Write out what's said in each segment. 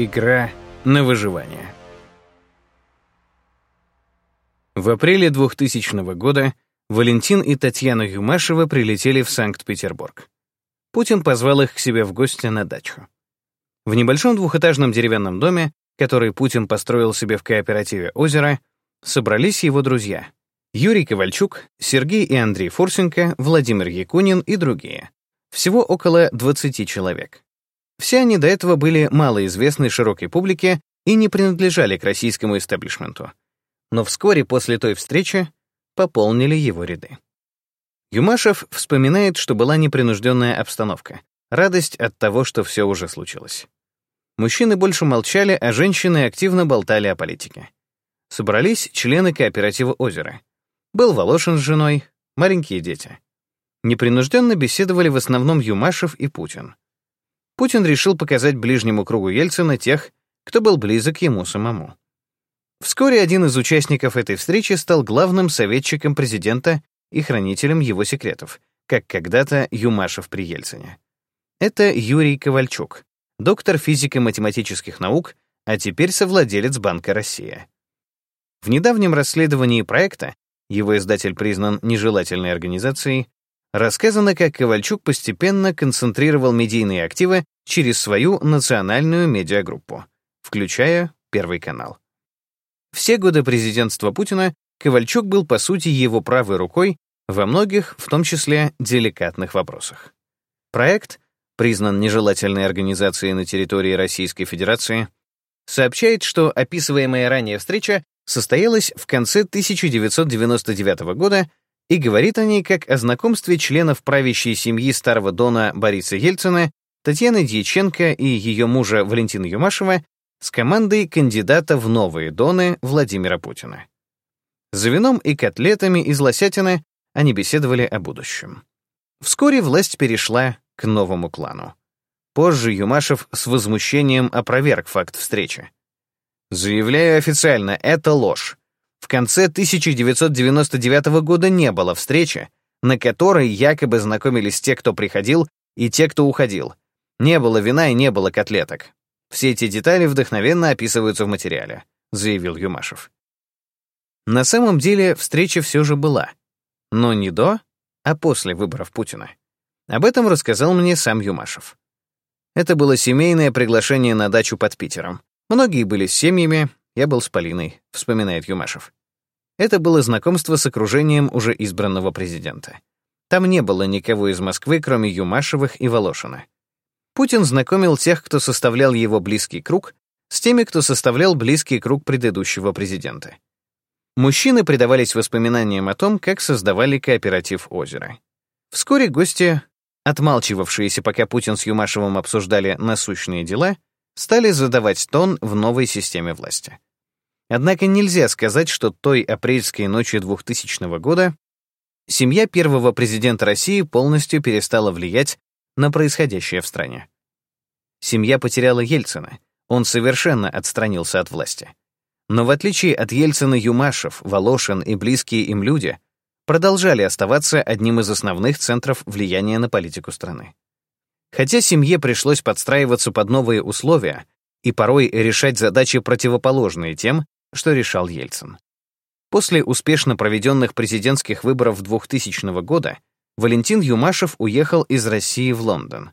Игра на выживание. В апреле 2000 года Валентин и Татьяна Юмашева прилетели в Санкт-Петербург. Путин позвал их к себе в гости на дачу. В небольшом двухэтажном деревянном доме, который Путин построил себе в кооперативе «Озеро», собрались его друзья — Юрий Ковальчук, Сергей и Андрей Фурсенко, Владимир Якунин и другие. Всего около 20 человек. Все они до этого были малоизвестны широкой публике и не принадлежали к российскому истеблишменту. Но вскоре после той встречи пополнили его ряды. Юмашев вспоминает, что была непринужденная обстановка, радость от того, что все уже случилось. Мужчины больше молчали, а женщины активно болтали о политике. Собрались члены кооператива «Озеро». Был Волошин с женой, маленькие дети. Непринужденно беседовали в основном Юмашев и Путин. Путин решил показать ближнему кругу Ельцина тех, кто был близок ему самому. Вскоре один из участников этой встречи стал главным советчиком президента и хранителем его секретов, как когда-то Юмашев при Ельцине. Это Юрий Ковальчук, доктор физико-математических наук, а теперь совладелец Банка Россия. В недавнем расследовании проекта, его издатель признан нежелательной организацией, Рассказано, как Ковальчук постепенно концентрировал медийные активы через свою национальную медиагруппу, включая Первый канал. Все годы президентства Путина Ковальчук был, по сути, его правой рукой во многих, в том числе, деликатных вопросах. Проект, признан нежелательной организацией на территории Российской Федерации, сообщает, что описываемая ранее встреча состоялась в конце 1999 года и говорит о ней как о знакомстве членов правящей семьи Старого Дона Бориса Ельцина, Татьяны Дьяченко и ее мужа Валентина Юмашева с командой кандидата в новые Доны Владимира Путина. За вином и котлетами из лосятины они беседовали о будущем. Вскоре власть перешла к новому клану. Позже Юмашев с возмущением опроверг факт встречи. «Заявляю официально, это ложь. В конце 1999 года не было встречи, на которой якобы знакомились те, кто приходил, и те, кто уходил. Не было вина и не было котлеток. Все эти детали вдохновенно описываются в материале, заявил Юмашев. На самом деле встреча все же была. Но не до, а после выборов Путина. Об этом рассказал мне сам Юмашев. Это было семейное приглашение на дачу под Питером. Многие были с семьями, я был с Полиной, вспоминает Юмашев. Это было знакомство с окружением уже избранного президента. Там не было никого из Москвы, кроме Юмашевых и Волошина. Путин знакомил тех, кто составлял его близкий круг, с теми, кто составлял близкий круг предыдущего президента. Мужчины предавались воспоминаниям о том, как создавали кооператив «Озеро». Вскоре гости, отмалчивавшиеся, пока Путин с Юмашевым обсуждали насущные дела, стали задавать тон в новой системе власти. Однако нельзя сказать, что той апрельской ночи 2000 года семья первого президента России полностью перестала влиять на происходящее в стране. Семья потеряла Ельцина, он совершенно отстранился от власти. Но в отличие от Ельцина Юмашев, Волошин и близкие им люди продолжали оставаться одним из основных центров влияния на политику страны. Хотя семье пришлось подстраиваться под новые условия и порой решать задачи противоположные тем, что решал Ельцин. После успешно проведенных президентских выборов 2000 года Валентин Юмашев уехал из России в Лондон.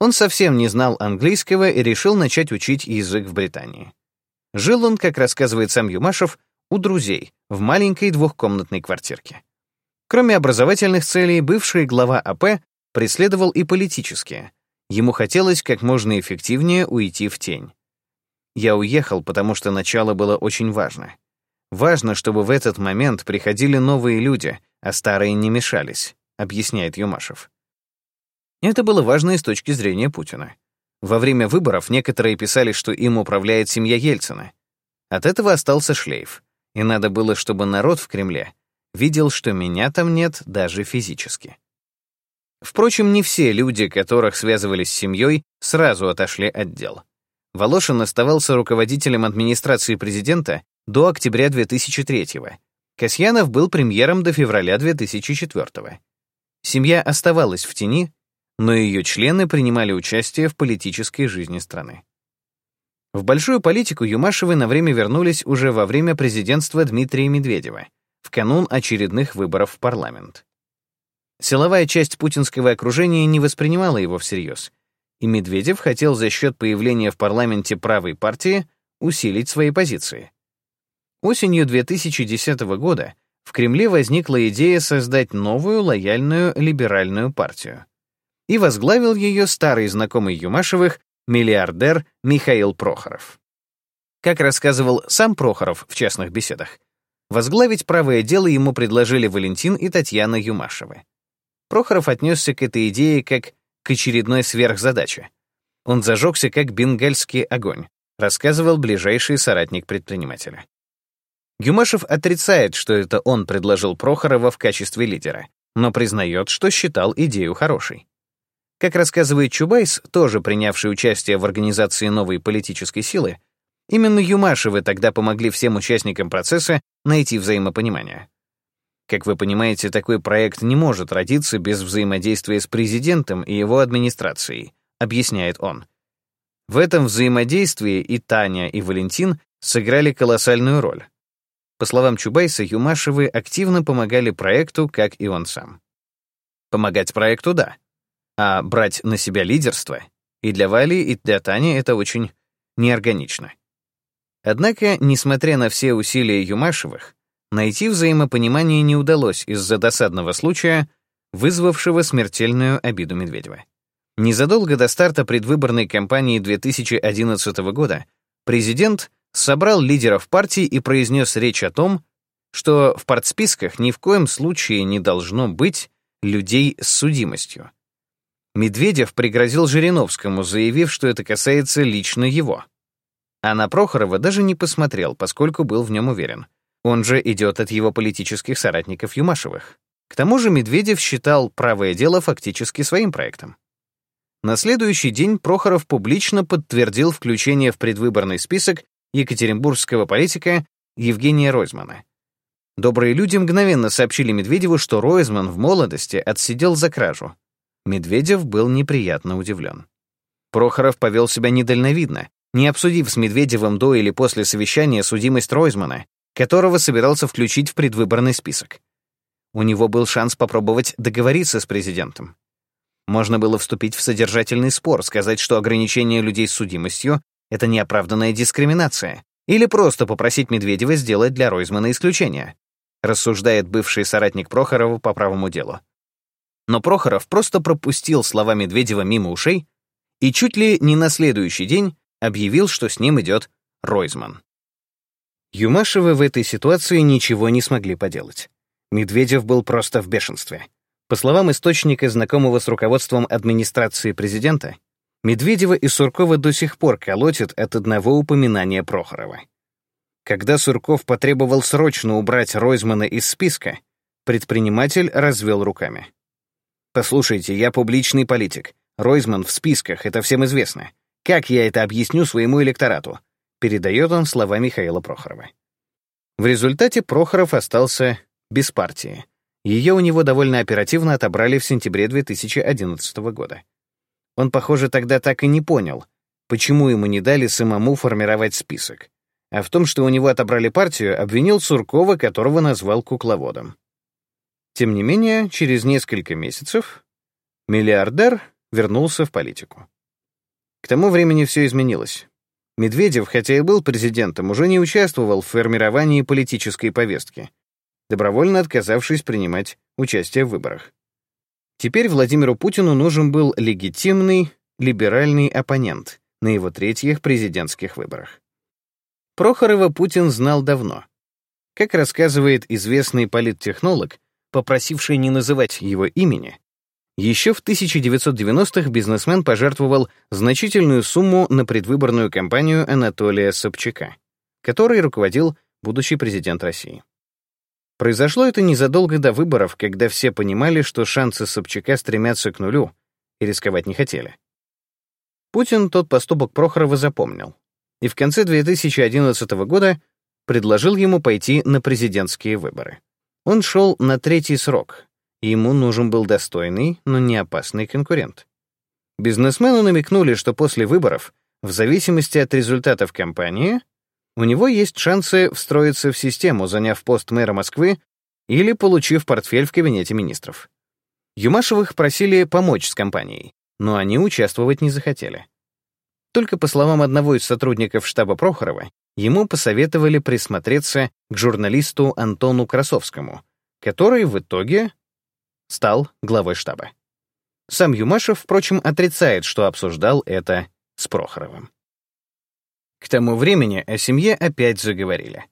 Он совсем не знал английского и решил начать учить язык в Британии. Жил он, как рассказывает сам Юмашев, у друзей в маленькой двухкомнатной квартирке. Кроме образовательных целей, бывший глава АП преследовал и политические. Ему хотелось как можно эффективнее уйти в тень. Я уехал, потому что начало было очень важно. Важно, чтобы в этот момент приходили новые люди, а старые не мешались, объясняет Юмашев. Это было важно и с точки зрения Путина. Во время выборов некоторые писали, что им управляет семья Ельцина. От этого остался шлейф, и надо было, чтобы народ в Кремле видел, что меня там нет даже физически. Впрочем, не все люди, которых связывались с семьей, сразу отошли от дел. Волошин оставался руководителем администрации президента до октября 2003-го. Касьянов был премьером до февраля 2004-го. Семья оставалась в тени, но ее члены принимали участие в политической жизни страны. В большую политику Юмашевы на время вернулись уже во время президентства Дмитрия Медведева, в канун очередных выборов в парламент. Силовая часть путинского окружения не воспринимала его всерьез, и Медведев хотел за счет появления в парламенте правой партии усилить свои позиции. Осенью 2010 года в Кремле возникла идея создать новую лояльную либеральную партию. И возглавил ее старый знакомый Юмашевых миллиардер Михаил Прохоров. Как рассказывал сам Прохоров в частных беседах, возглавить правое дело ему предложили Валентин и Татьяна Юмашевы. Прохоров отнесся к этой идее как к очередной сверхзадаче. Он зажегся как бенгальский огонь, рассказывал ближайший соратник предпринимателя. Юмашев отрицает, что это он предложил Прохорова в качестве лидера, но признает, что считал идею хорошей. Как рассказывает Чубайс, тоже принявший участие в организации новой политической силы, именно Юмашевы тогда помогли всем участникам процесса найти взаимопонимание. Как вы понимаете, такой проект не может родиться без взаимодействия с президентом и его администрацией, объясняет он. В этом взаимодействии и Таня, и Валентин сыграли колоссальную роль. По словам Чубайса, Юмашевы активно помогали проекту, как и он сам. Помогать проекту — да, а брать на себя лидерство и для Вали, и для Тани это очень неорганично. Однако, несмотря на все усилия Юмашевых, найти взаимопонимание не удалось из-за досадного случая, вызвавшего смертельную обиду Медведева. Незадолго до старта предвыборной кампании 2011 года президент собрал лидеров партии и произнес речь о том, что в партсписках ни в коем случае не должно быть людей с судимостью. Медведев пригрозил Жириновскому, заявив, что это касается лично его. А на Прохорова даже не посмотрел, поскольку был в нем уверен. Он же идет от его политических соратников Юмашевых. К тому же Медведев считал правое дело фактически своим проектом. На следующий день Прохоров публично подтвердил включение в предвыборный список екатеринбургского политика Евгения Ройзмана. Добрые люди мгновенно сообщили Медведеву, что Ройзман в молодости отсидел за кражу, Медведев был неприятно удивлен. Прохоров повел себя недальновидно, не обсудив с Медведевым до или после совещания судимость Ройзмана, которого собирался включить в предвыборный список. У него был шанс попробовать договориться с президентом. Можно было вступить в содержательный спор, сказать, что ограничение людей с судимостью — это неоправданная дискриминация, или просто попросить Медведева сделать для Ройзмана исключение, рассуждает бывший соратник Прохорова по правому делу. Но Прохоров просто пропустил слова Медведева мимо ушей и чуть ли не на следующий день объявил, что с ним идет Ройзман. Юмашевы в этой ситуации ничего не смогли поделать. Медведев был просто в бешенстве. По словам источника, знакомого с руководством администрации президента, Медведева и Суркова до сих пор колотят от одного упоминания Прохорова. Когда Сурков потребовал срочно убрать Ройзмана из списка, предприниматель развел руками. Послушайте, я публичный политик. Ройзман в списках, это всем известно. Как я это объясню своему электорату? Передает он слова Михаила Прохорова. В результате Прохоров остался без партии. Ее у него довольно оперативно отобрали в сентябре 2011 года. Он, похоже, тогда так и не понял, почему ему не дали самому формировать список. А в том, что у него отобрали партию, обвинил Суркова, которого назвал кукловодом. Тем не менее, через несколько месяцев миллиардер вернулся в политику. К тому времени все изменилось. Медведев, хотя и был президентом, уже не участвовал в формировании политической повестки, добровольно отказавшись принимать участие в выборах. Теперь Владимиру Путину нужен был легитимный, либеральный оппонент на его третьих президентских выборах. Прохорова Путин знал давно. Как рассказывает известный политтехнолог, попросивший не называть его имени, еще в 1990-х бизнесмен пожертвовал значительную сумму на предвыборную кампанию Анатолия Собчака, который руководил будущий президент России. Произошло это незадолго до выборов, когда все понимали, что шансы Собчака стремятся к нулю и рисковать не хотели. Путин тот поступок Прохорова запомнил и в конце 2011 года предложил ему пойти на президентские выборы. Он шел на третий срок, ему нужен был достойный, но не опасный конкурент. Бизнесмену намекнули, что после выборов в зависимости от результатов кампании, у него есть шансы встроиться в систему, заняв пост мэра Москвы или получив портфель в кабинете министров. Юмашевых просили помочь с кампанией, но они участвовать не захотели. Только по словам одного из сотрудников штаба Прохорова, ему посоветовали присмотреться к журналисту Антону Красовскому, который в итоге стал главой штаба. Сам Юмашев, впрочем, отрицает, что обсуждал это с Прохоровым. К тому времени о семье опять заговорили.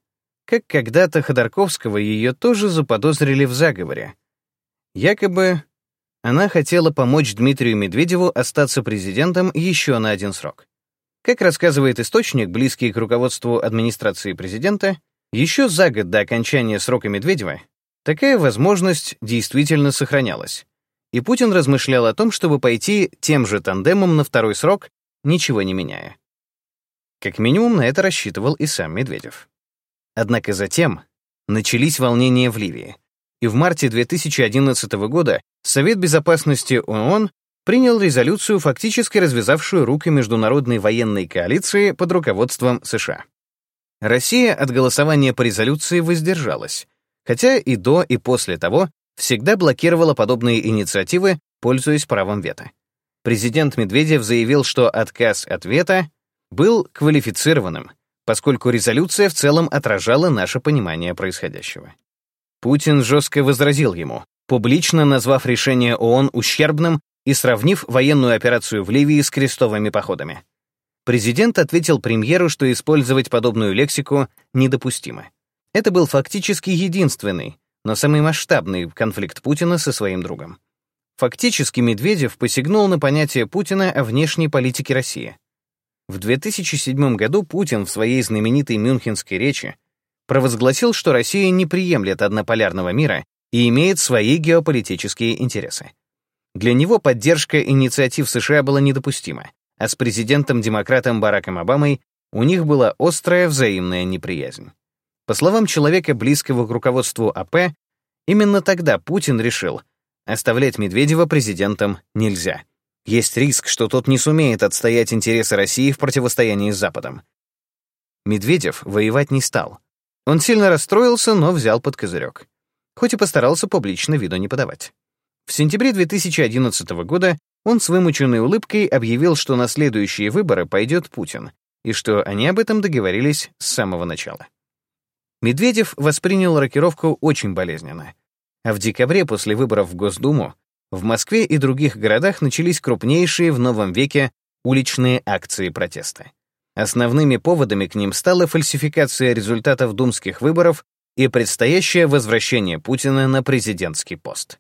Как когда-то Ходорковского ее тоже заподозрили в заговоре. Якобы она хотела помочь Дмитрию Медведеву остаться президентом еще на один срок. Как рассказывает источник, близкий к руководству администрации президента, еще за год до окончания срока Медведева такая возможность действительно сохранялась. И Путин размышлял о том, чтобы пойти тем же тандемом на второй срок, ничего не меняя. Как минимум на это рассчитывал и сам Медведев. Однако затем начались волнения в Ливии, и в марте 2011 года Совет безопасности ООН принял резолюцию, фактически развязавшую руки международной военной коалиции под руководством США. Россия от голосования по резолюции воздержалась, хотя и до, и после того всегда блокировала подобные инициативы, пользуясь правом вето. Президент Медведев заявил, что отказ от вето был квалифицированным, поскольку резолюция в целом отражала наше понимание происходящего. Путин жестко возразил ему, публично назвав решение ООН ущербным и сравнив военную операцию в Ливии с крестовыми походами. Президент ответил премьеру, что использовать подобную лексику недопустимо. Это был фактически единственный, но самый масштабный конфликт Путина со своим другом. Фактически Медведев посягнул на понятие Путина о внешней политике России. В 2007 году Путин в своей знаменитой мюнхенской речи провозгласил, что Россия не приемлет однополярного мира и имеет свои геополитические интересы. Для него поддержка инициатив США была недопустима, а с президентом-демократом Бараком Обамой у них была острая взаимная неприязнь. По словам человека, близкого к руководству АП, именно тогда Путин решил, оставлять Медведева президентом нельзя. Есть риск, что тот не сумеет отстоять интересы России в противостоянии с Западом. Медведев воевать не стал. Он сильно расстроился, но взял под козырек хоть и постарался публично виду не подавать. В сентябре 2011 года он с вымученной улыбкой объявил, что на следующие выборы пойдет Путин, и что они об этом договорились с самого начала. Медведев воспринял рокировку очень болезненно. А в декабре после выборов в Госдуму в Москве и других городах начались крупнейшие в новом веке уличные акции протеста. Основными поводами к ним стала фальсификация результатов думских выборов и предстоящее возвращение Путина на президентский пост.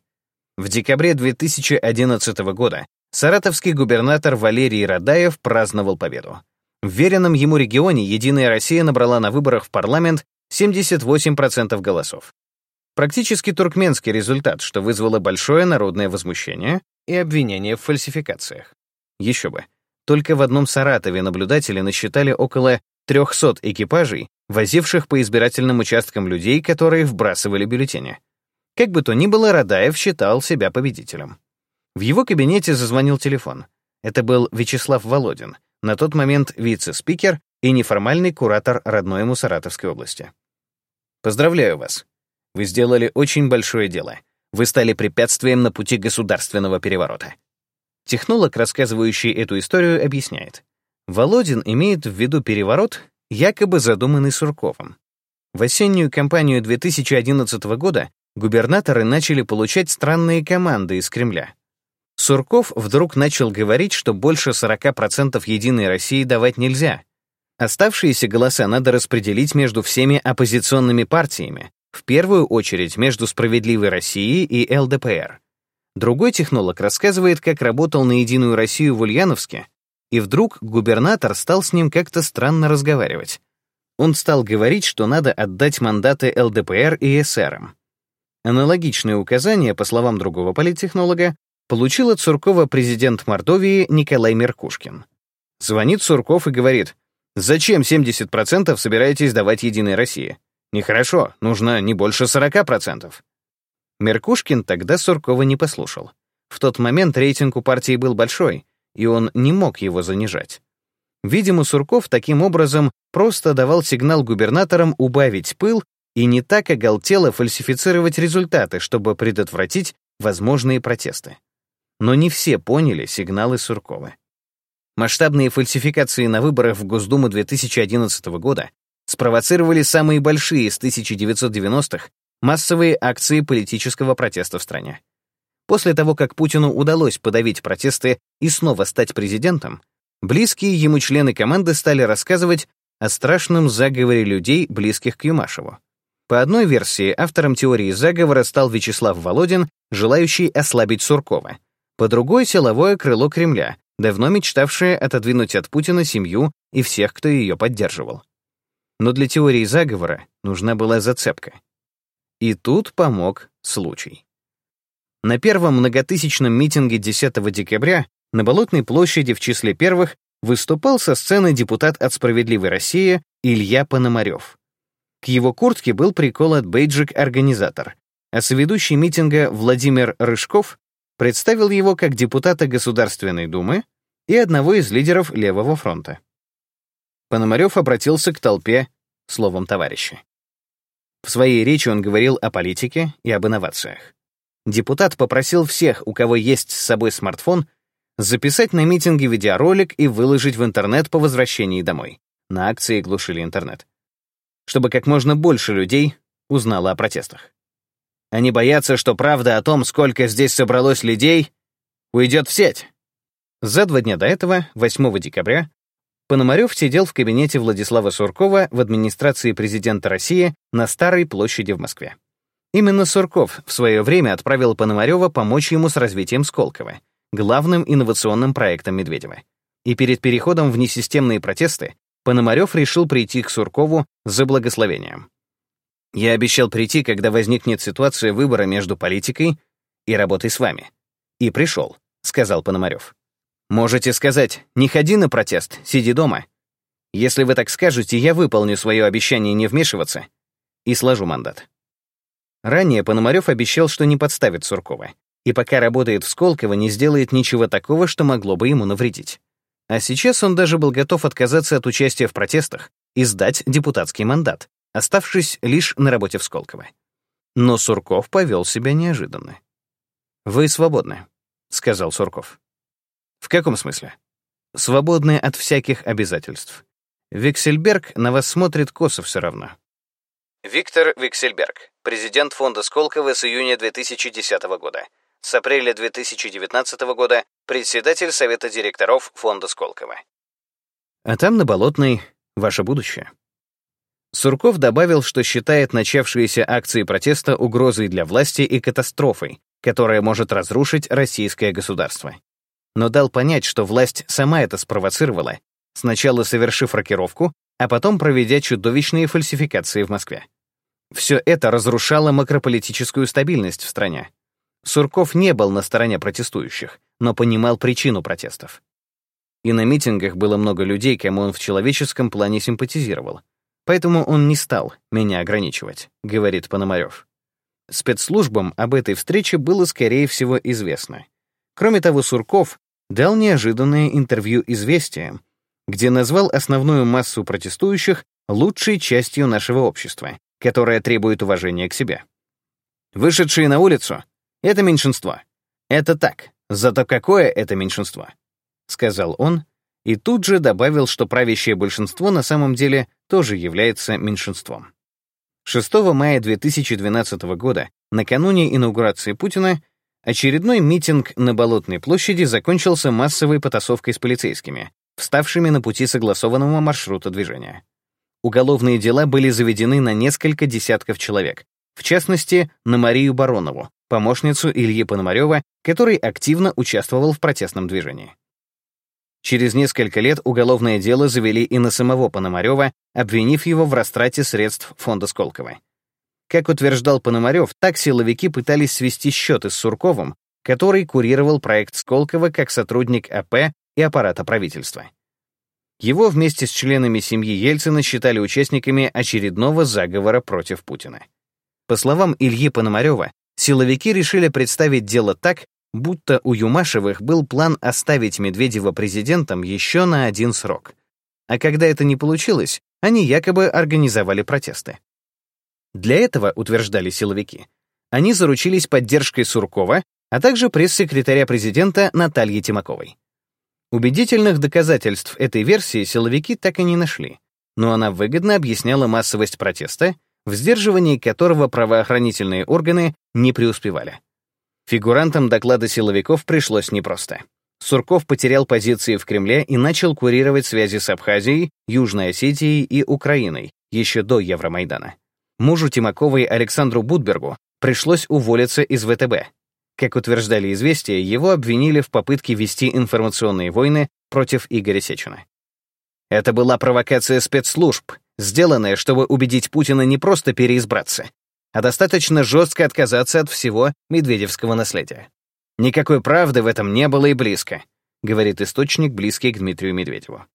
В декабре 2011 года саратовский губернатор Валерий Радаев праздновал победу. В веренном ему регионе «Единая Россия» набрала на выборах в парламент 78% голосов. Практически туркменский результат, что вызвало большое народное возмущение и обвинение в фальсификациях. Еще бы. Только в одном Саратове наблюдатели насчитали около 300 экипажей, возивших по избирательным участкам людей, которые вбрасывали бюллетени. Как бы то ни было, Радаев считал себя победителем. В его кабинете зазвонил телефон. Это был Вячеслав Володин, на тот момент вице-спикер и неформальный куратор родной ему Саратовской области. «Поздравляю вас. Вы сделали очень большое дело. Вы стали препятствием на пути государственного переворота». Технолог, рассказывающий эту историю, объясняет. Володин имеет в виду переворот, якобы задуманный Сурковым. В осеннюю кампанию 2011 года губернаторы начали получать странные команды из Кремля. Сурков вдруг начал говорить, что больше 40% Единой России давать нельзя. Оставшиеся голоса надо распределить между всеми оппозиционными партиями, в первую очередь между «Справедливой Россией» и ЛДПР. Другой технолог рассказывает, как работал на «Единую Россию» в Ульяновске и вдруг губернатор стал с ним как-то странно разговаривать. Он стал говорить, что надо отдать мандаты ЛДПР и СРМ. Аналогичные указания, по словам другого политтехнолога, получил от Суркова президент Мордовии Николай Меркушкин. Звонит Сурков и говорит, «Зачем 70% собираетесь давать Единой России? Нехорошо, нужно не больше 40%. Меркушкин тогда Суркова не послушал. В тот момент рейтинг у партии был большой, и он не мог его занижать. Видимо, Сурков таким образом просто давал сигнал губернаторам убавить пыл и не так оголтело фальсифицировать результаты, чтобы предотвратить возможные протесты. Но не все поняли сигналы Суркова. Масштабные фальсификации на выборах в Госдуму 2011 года спровоцировали самые большие с 1990-х массовые акции политического протеста в стране. После того, как Путину удалось подавить протесты и снова стать президентом, близкие ему члены команды стали рассказывать о страшном заговоре людей, близких к Юмашеву. По одной версии, автором теории заговора стал Вячеслав Володин, желающий ослабить Суркова. По другой — силовое крыло Кремля, давно мечтавшее отодвинуть от Путина семью и всех, кто ее поддерживал. Но для теории заговора нужна была зацепка. И тут помог случай. На первом многотысячном митинге 10 декабря на Болотной площади в числе первых выступал со сцены депутат от «Справедливой России» Илья Пономарев. К его куртке был приколот бейджик-организатор, а соведущий митинга Владимир Рыжков представил его как депутата Государственной Думы и одного из лидеров Левого фронта. Пономарев обратился к толпе словом товарища. В своей речи он говорил о политике и об инновациях. Депутат попросил всех, у кого есть с собой смартфон, записать на митинге видеоролик и выложить в интернет по возвращении домой. На акции глушили интернет. Чтобы как можно больше людей узнало о протестах. Они боятся, что правда о том, сколько здесь собралось людей, уйдет в сеть. За два дня до этого, 8 декабря, Пономарев сидел в кабинете Владислава Суркова в администрации президента России на Старой площади в Москве. Именно Сурков в свое время отправил Пономарева помочь ему с развитием Сколково, главным инновационным проектом Медведева. И перед переходом в несистемные протесты Пономарев решил прийти к Суркову за благословением. «Я обещал прийти, когда возникнет ситуация выбора между политикой и работой с вами. И пришел», — сказал Пономарев. Можете сказать, не ходи на протест, сиди дома. Если вы так скажете, я выполню свое обещание не вмешиваться и сложу мандат. Ранее Пономарев обещал, что не подставит Суркова, и пока работает в Сколково, не сделает ничего такого, что могло бы ему навредить. А сейчас он даже был готов отказаться от участия в протестах и сдать депутатский мандат, оставшись лишь на работе в Сколково. Но Сурков повел себя неожиданно. «Вы свободны», — сказал Сурков. В каком смысле? Свободны от всяких обязательств. Виксельберг на вас смотрит косо все равно. Виктор Виксельберг, президент фонда Сколково с июня 2010 года. С апреля 2019 года председатель Совета директоров фонда Сколково. А там на Болотной ваше будущее. Сурков добавил, что считает начавшиеся акции протеста угрозой для власти и катастрофой, которая может разрушить российское государство но дал понять, что власть сама это спровоцировала, сначала совершив рокировку, а потом проведя чудовищные фальсификации в Москве. Все это разрушало макрополитическую стабильность в стране. Сурков не был на стороне протестующих, но понимал причину протестов. И на митингах было много людей, кому он в человеческом плане симпатизировал. Поэтому он не стал меня ограничивать, говорит Пономарев. Спецслужбам об этой встрече было, скорее всего, известно. Кроме того, Сурков дал неожиданное интервью «Известия», где назвал основную массу протестующих лучшей частью нашего общества, которая требует уважения к себе. Вышедшие на улицу — это меньшинство. Это так, зато какое это меньшинство? Сказал он, и тут же добавил, что правящее большинство на самом деле тоже является меньшинством. 6 мая 2012 года, накануне инаугурации Путина, Очередной митинг на Болотной площади закончился массовой потасовкой с полицейскими, вставшими на пути согласованного маршрута движения. Уголовные дела были заведены на несколько десятков человек, в частности, на Марию Баронову, помощницу Ильи Пономарева, который активно участвовал в протестном движении. Через несколько лет уголовное дело завели и на самого Пономарева, обвинив его в растрате средств фонда Сколково. Как утверждал Пономарев, так силовики пытались свести счеты с Сурковым, который курировал проект Сколково как сотрудник АП и аппарата правительства. Его вместе с членами семьи Ельцина считали участниками очередного заговора против Путина. По словам Ильи Пономарева, силовики решили представить дело так, будто у Юмашевых был план оставить Медведева президентом еще на один срок, а когда это не получилось, они якобы организовали протесты. Для этого, утверждали силовики, они заручились поддержкой Суркова, а также пресс-секретаря президента Натальи Тимаковой. Убедительных доказательств этой версии силовики так и не нашли, но она выгодно объясняла массовость протеста, в сдерживании которого правоохранительные органы не преуспевали. Фигурантам доклада силовиков пришлось непросто. Сурков потерял позиции в Кремле и начал курировать связи с Абхазией, Южной Осетией и Украиной еще до Евромайдана. Мужу Тимаковой Александру Будбергу пришлось уволиться из ВТБ. Как утверждали «Известия», его обвинили в попытке вести информационные войны против Игоря Сечина. Это была провокация спецслужб, сделанная, чтобы убедить Путина не просто переизбраться, а достаточно жестко отказаться от всего медведевского наследия. Никакой правды в этом не было и близко, говорит источник, близкий к Дмитрию Медведеву.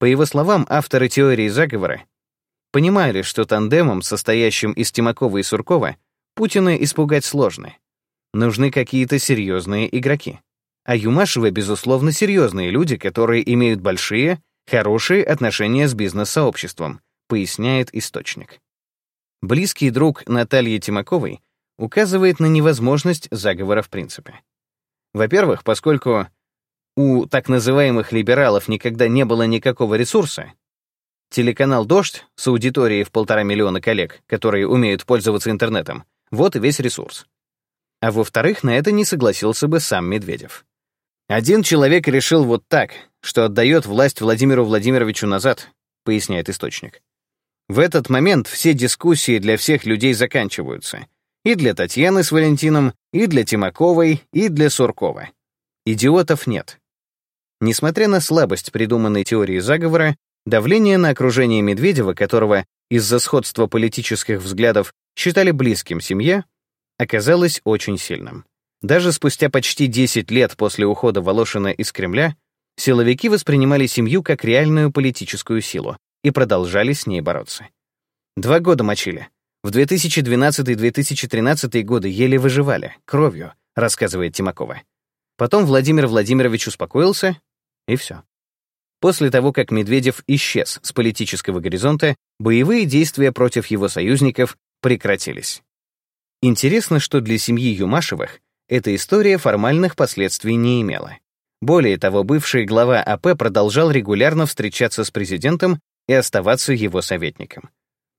По его словам, авторы теории заговора понимали, что тандемом, состоящим из Тимакова и Суркова, Путина испугать сложно. Нужны какие-то серьезные игроки. А Юмашевы, безусловно, серьезные люди, которые имеют большие, хорошие отношения с бизнес-сообществом, поясняет источник. Близкий друг Натальи Тимаковой указывает на невозможность заговора в принципе. Во-первых, поскольку у так называемых либералов никогда не было никакого ресурса, телеканал «Дождь» с аудиторией в полтора миллиона коллег, которые умеют пользоваться интернетом, вот и весь ресурс. А во-вторых, на это не согласился бы сам Медведев. Один человек решил вот так, что отдает власть Владимиру Владимировичу назад, поясняет источник. В этот момент все дискуссии для всех людей заканчиваются. И для Татьяны с Валентином, и для Тимаковой, и для Суркова. Идиотов нет. Несмотря на слабость придуманной теории заговора, давление на окружение Медведева, которого из-за сходства политических взглядов считали близким семье, оказалось очень сильным. Даже спустя почти 10 лет после ухода Волошина из Кремля силовики воспринимали семью как реальную политическую силу и продолжали с ней бороться. Два года мочили. В 2012-2013 годы еле выживали, кровью, рассказывает Тимакова. Потом Владимир Владимирович успокоился, и все. После того, как Медведев исчез с политического горизонта, боевые действия против его союзников прекратились. Интересно, что для семьи Юмашевых эта история формальных последствий не имела. Более того, бывший глава АП продолжал регулярно встречаться с президентом и оставаться его советником.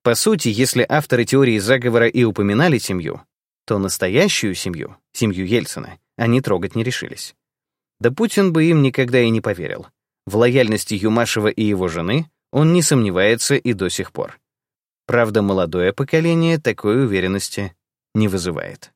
По сути, если авторы теории заговора и упоминали семью, то настоящую семью, семью Ельцина, они трогать не решились. Да Путин бы им никогда и не поверил. В лояльности Юмашева и его жены он не сомневается и до сих пор. Правда, молодое поколение такой уверенности не вызывает.